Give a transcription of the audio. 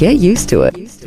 Get used to it.